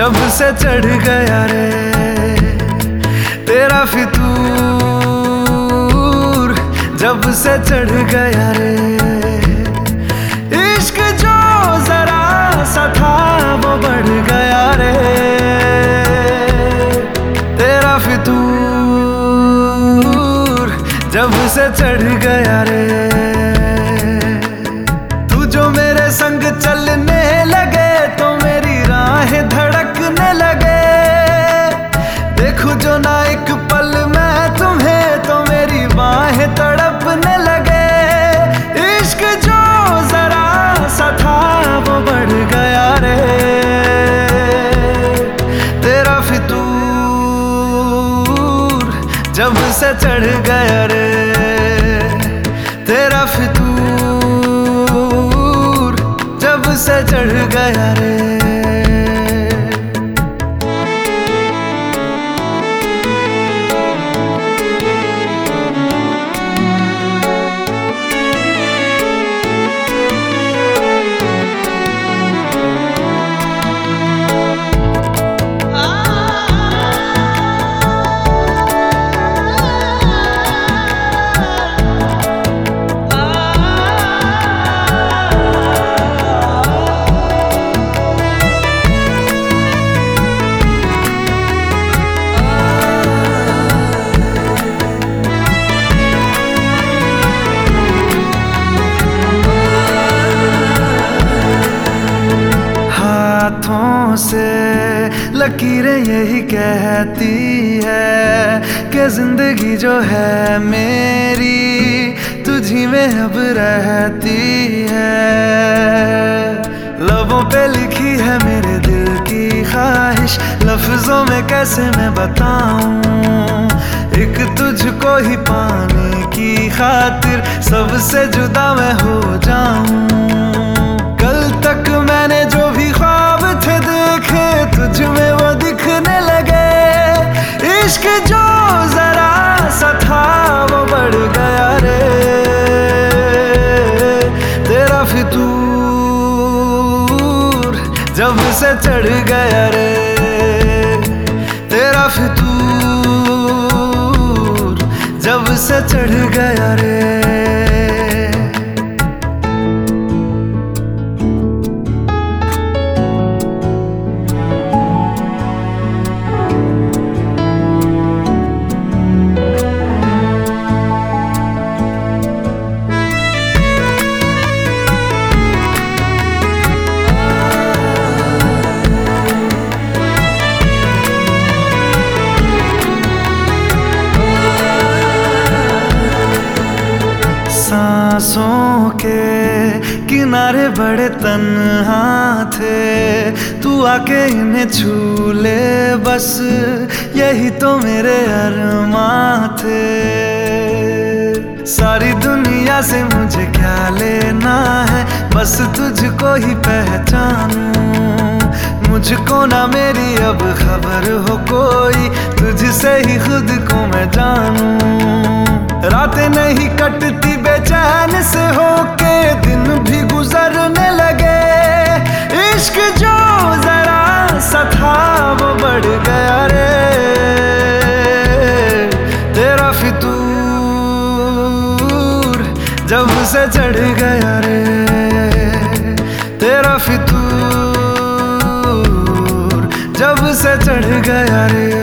जब से चढ़ गया रे, तेरा फितूर जब से चढ़ गया रे। इश्क जो जरा सा था, वो बढ़ गया रे। तेरा फितूर जब से चढ़ गया रे। देखो जो ना एक पल मैं तुम्हें तो मेरी बाहें तड़पने लगे। इश्क जो जरा सा था वो बढ़ गया रे। तेरा फितूर जब से चढ़ गया रे। तेरा फितूर जब से चढ़ गया रे। लकीरें यही कहती है कि ज़िंदगी जो है मेरी, तुझी में अब रहती है। लबों पे लिखी है मेरे दिल की ख्वाहिश, लफ्जों में कैसे मैं बताऊँ? एक तुझको ही पाने की खातिर सबसे जुदा मैं हो। जब से चढ़ गया रे। तेरा फितूर जब से चढ़ गया रे। सांसों के किनारे बड़े तन्हा थे। तू आके इन्हें छू ले बस, यही तो मेरे अरमा थे। सारी दुनिया से मुझे क्या लेना है, बस तुझको ही पहचानूं। मुझको ना मेरी अब खबर हो कोई, तुझसे ही खुद को मैं जानूं। रातें नहीं कटती बेचैन से होके दिन भी गुजरने लगे। इश्क जो जरा सा था, वो बढ़ गया रे। तेरा फितूर जब से चढ़ गया रे। तेरा फितूर जब से चढ़ गया रे।